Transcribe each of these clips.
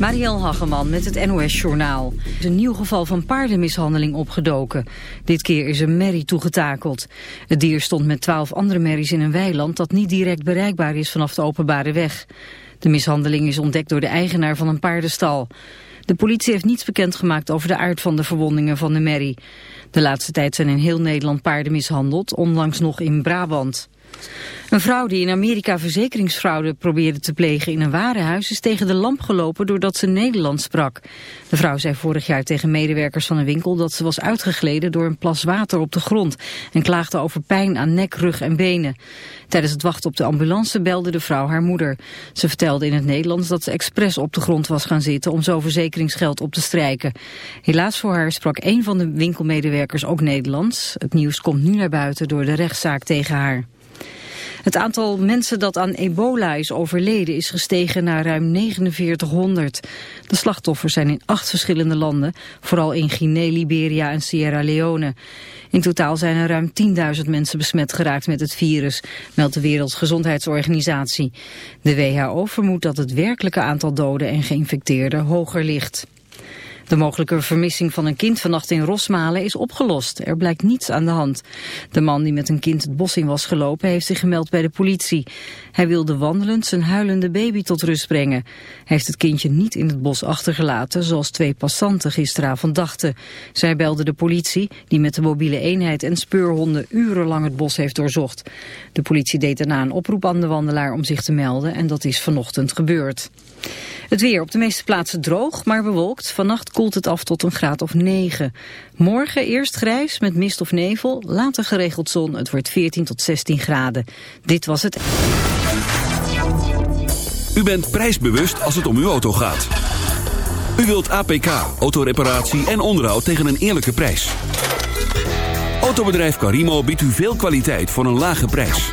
Marielle Hageman met het NOS Journaal. Is een nieuw geval van paardenmishandeling opgedoken. Dit keer is een merrie toegetakeld. Het dier stond met twaalf andere merries in een weiland... dat niet direct bereikbaar is vanaf de openbare weg. De mishandeling is ontdekt door de eigenaar van een paardenstal. De politie heeft niets bekendgemaakt over de aard van de verwondingen van de merrie. De laatste tijd zijn in heel Nederland paarden mishandeld, onlangs nog in Brabant. Een vrouw die in Amerika verzekeringsfraude probeerde te plegen in een warenhuis is tegen de lamp gelopen doordat ze Nederlands sprak. De vrouw zei vorig jaar tegen medewerkers van een winkel dat ze was uitgegleden door een plas water op de grond en klaagde over pijn aan nek, rug en benen. Tijdens het wachten op de ambulance belde de vrouw haar moeder. Ze vertelde in het Nederlands dat ze expres op de grond was gaan zitten om zo verzekeringsgeld op te strijken. Helaas voor haar sprak een van de winkelmedewerkers ook Nederlands. Het nieuws komt nu naar buiten door de rechtszaak tegen haar. Het aantal mensen dat aan ebola is overleden is gestegen naar ruim 4900. De slachtoffers zijn in acht verschillende landen, vooral in Guinea, Liberia en Sierra Leone. In totaal zijn er ruim 10.000 mensen besmet geraakt met het virus, meldt de Wereldgezondheidsorganisatie. De WHO vermoedt dat het werkelijke aantal doden en geïnfecteerden hoger ligt. De mogelijke vermissing van een kind vannacht in Rosmalen is opgelost. Er blijkt niets aan de hand. De man die met een kind het bos in was gelopen heeft zich gemeld bij de politie. Hij wilde wandelend zijn huilende baby tot rust brengen. Hij heeft het kindje niet in het bos achtergelaten zoals twee passanten gisteravond dachten. Zij belden de politie die met de mobiele eenheid en speurhonden urenlang het bos heeft doorzocht. De politie deed daarna een oproep aan de wandelaar om zich te melden en dat is vanochtend gebeurd. Het weer op de meeste plaatsen droog, maar bewolkt. Vannacht koelt het af tot een graad of 9. Morgen eerst grijs met mist of nevel, later geregeld zon. Het wordt 14 tot 16 graden. Dit was het... U bent prijsbewust als het om uw auto gaat. U wilt APK, autoreparatie en onderhoud tegen een eerlijke prijs. Autobedrijf Carimo biedt u veel kwaliteit voor een lage prijs.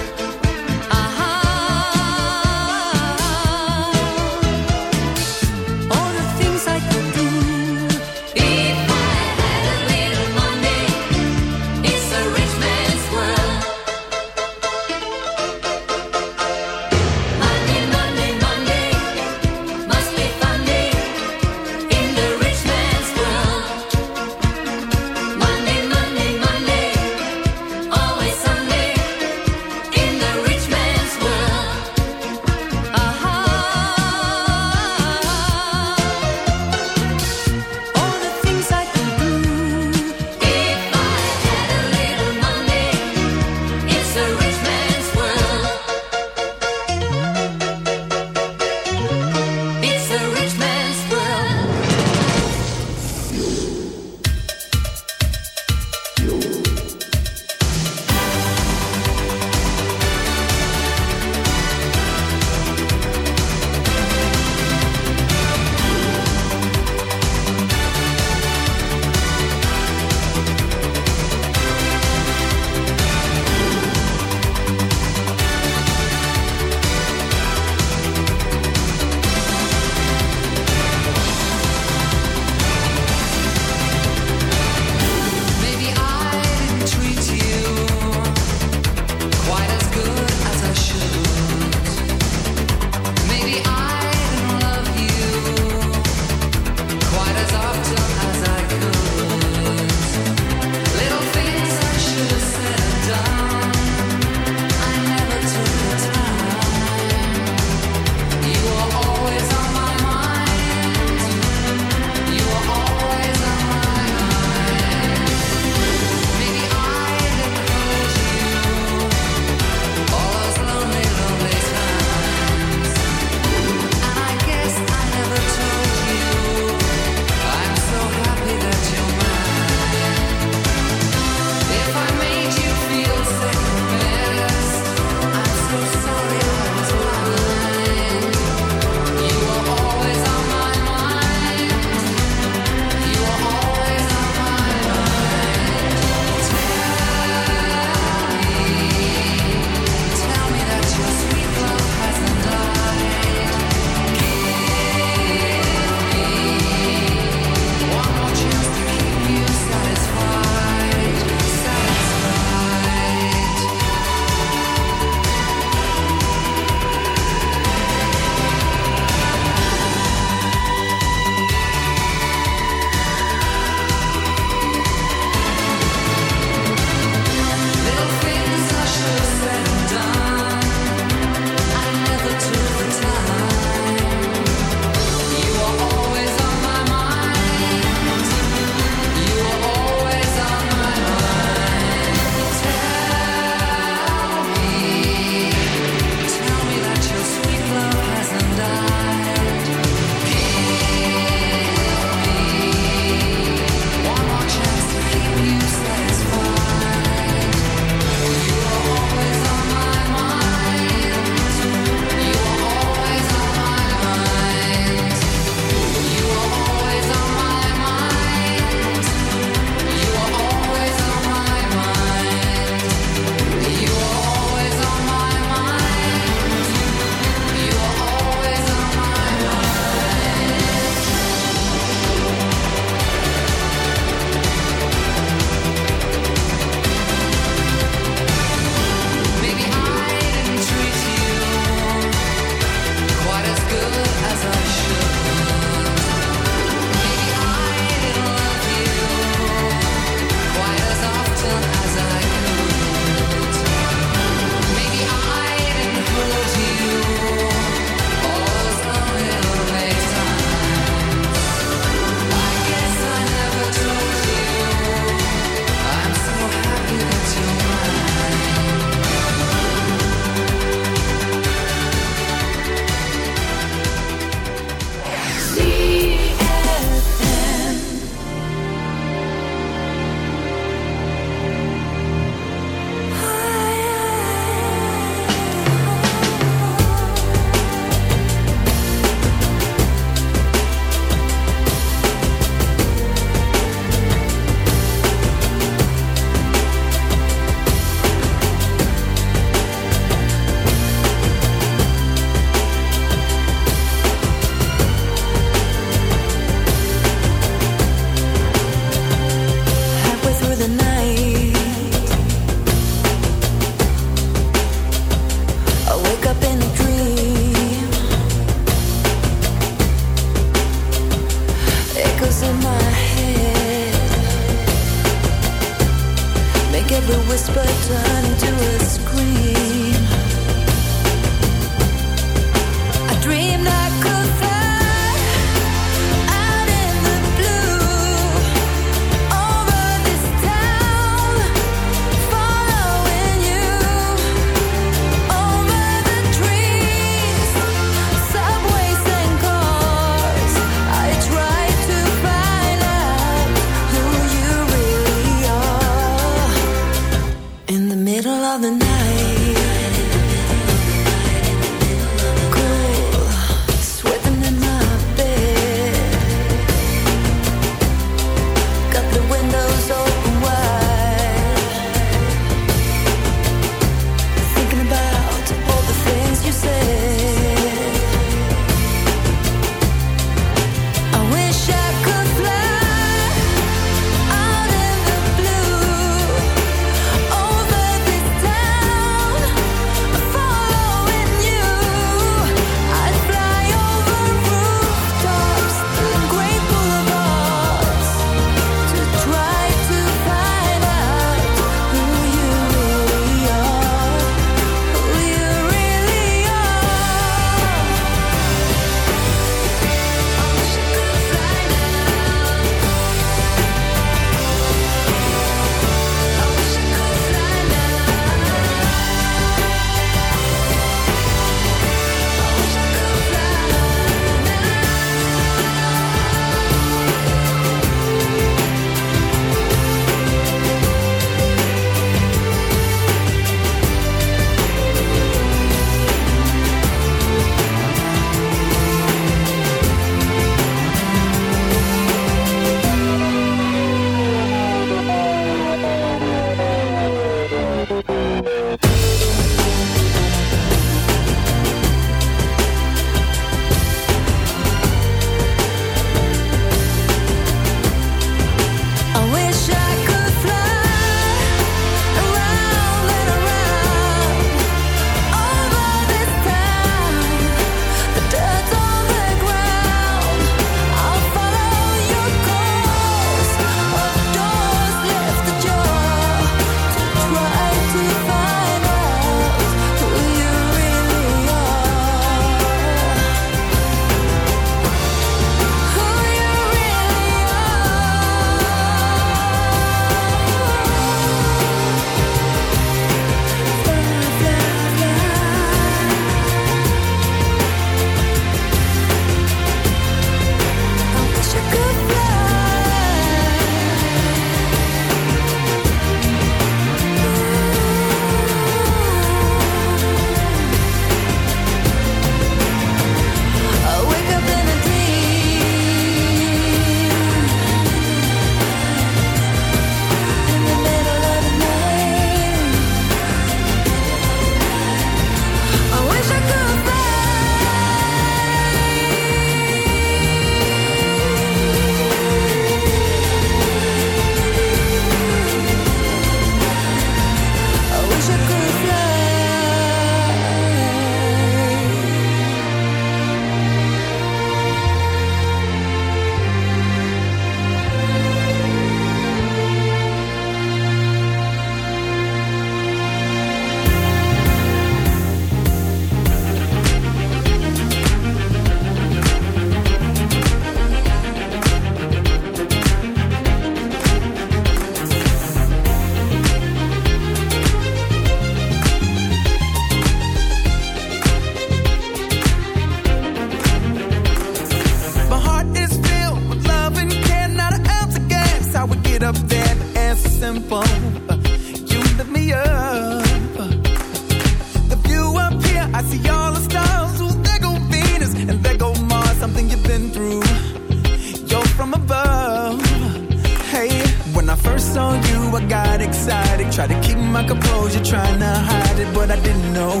my composure, trying to hide it, but I didn't know.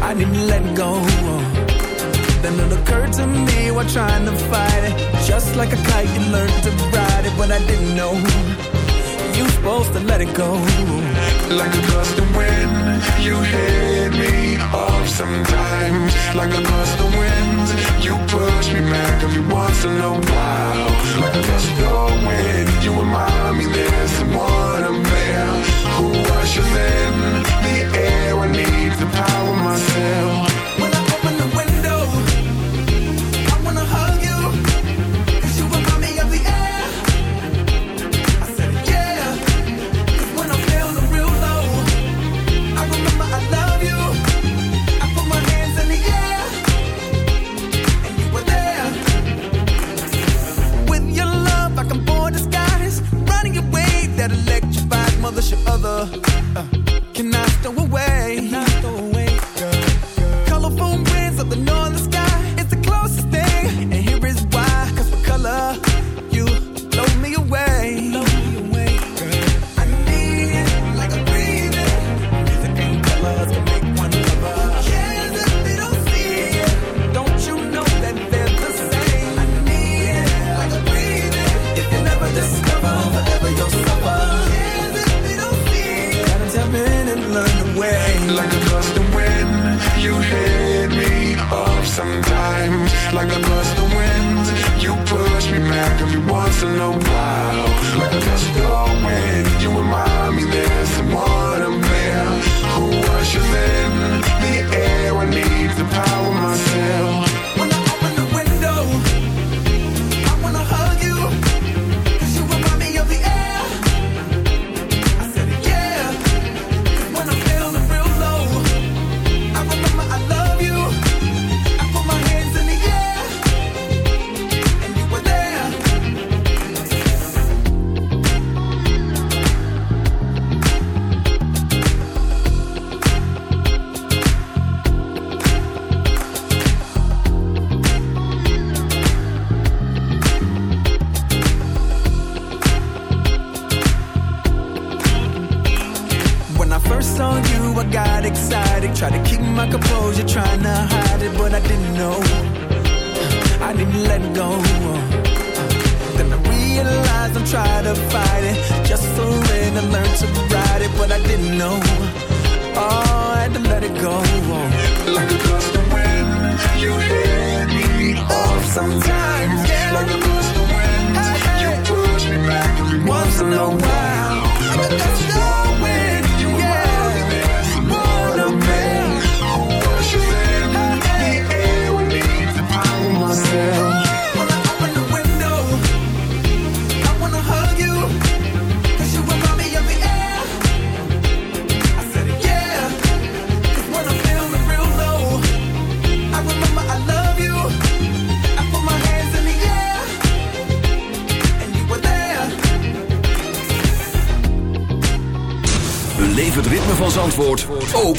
I didn't let go. Then it occurred to me while trying to fight it. Just like a kite, you learned to ride it, but I didn't know. You supposed to let it go. Like a gust of wind, you hit me off sometimes. Like a gust of wind, you push me back every once in a while. Like a gust of wind, you remind me there's someone I'm who I should send the air I need to power myself. other like I'm lost in winds You push me back every once in a while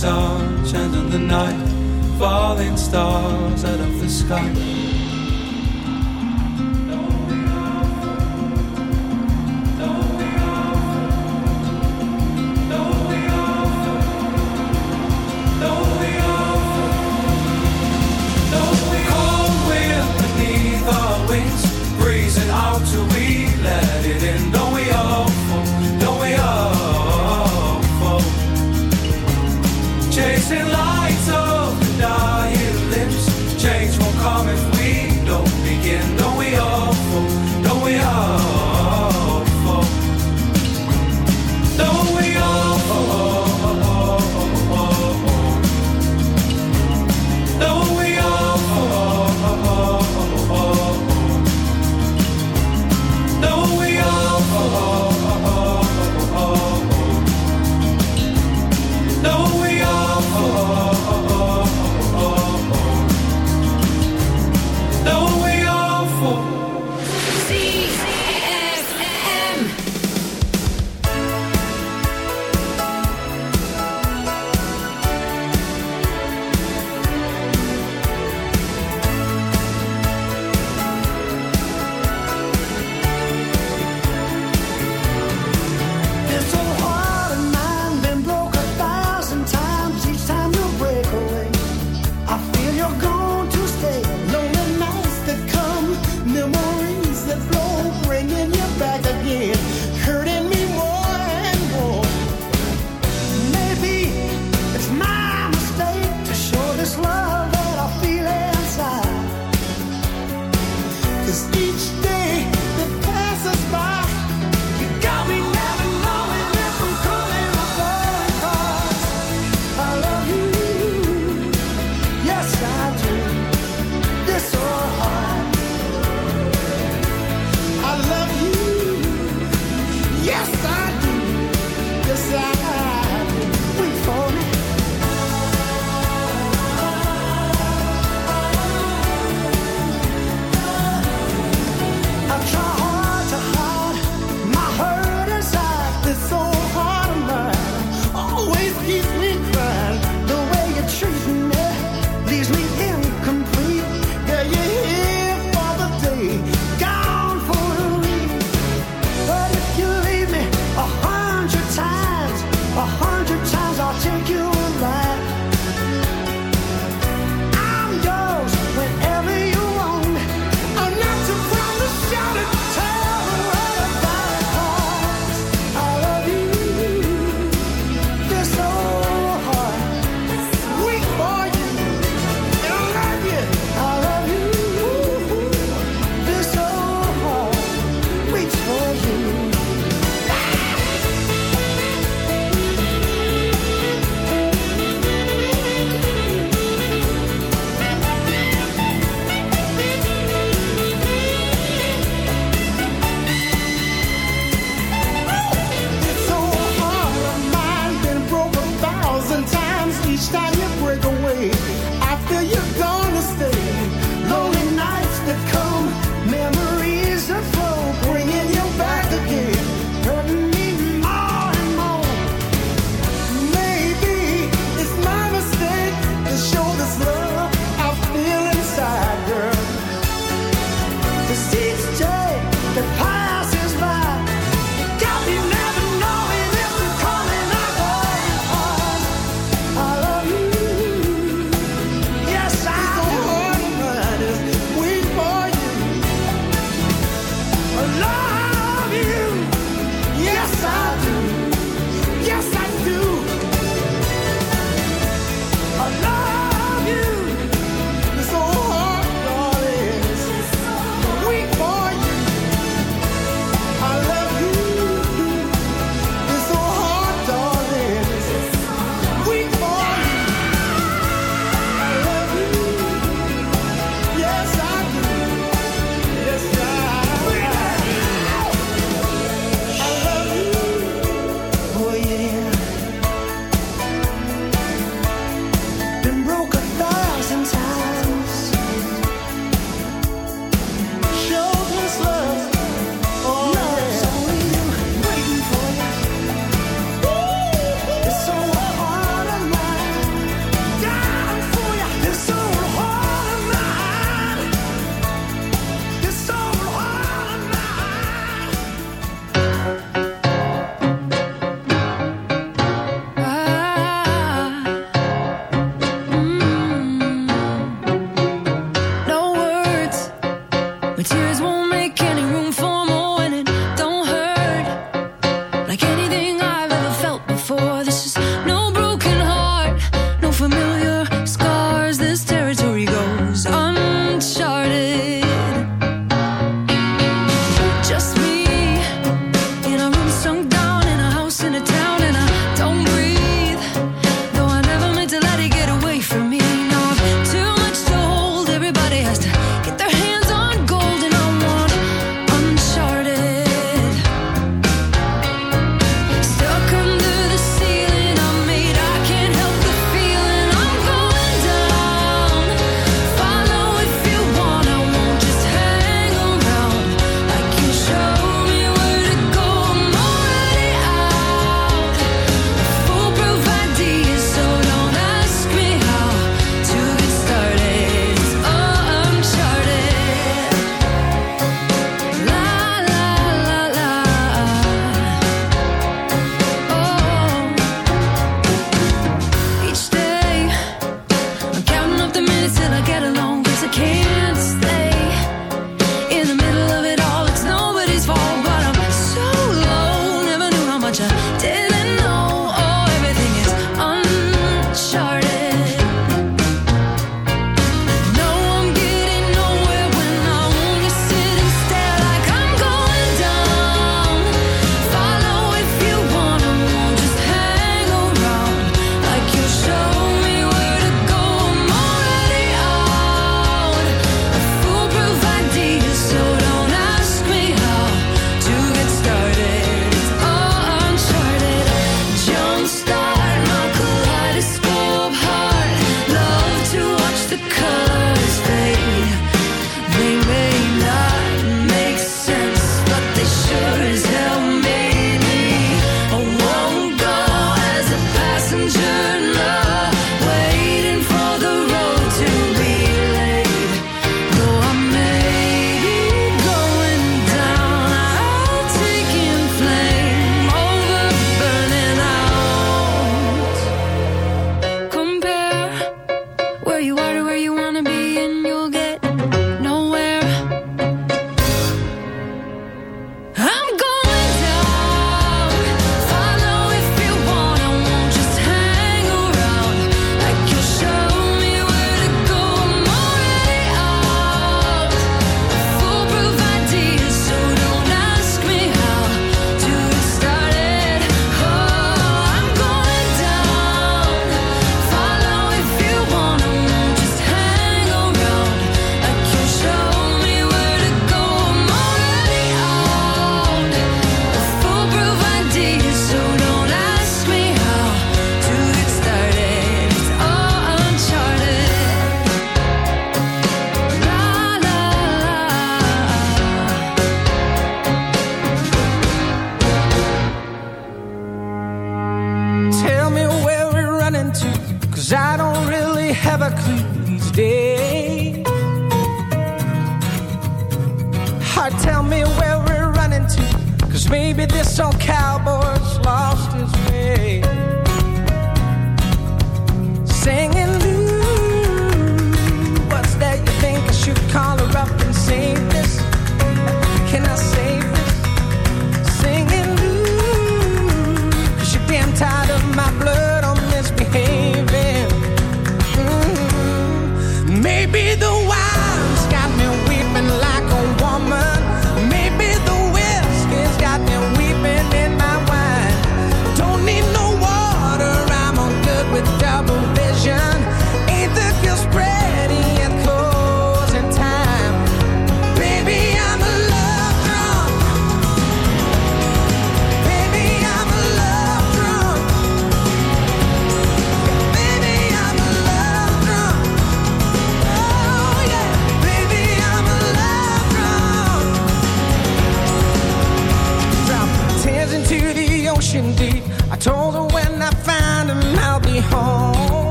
song shines on the night, falling stars out of the sky.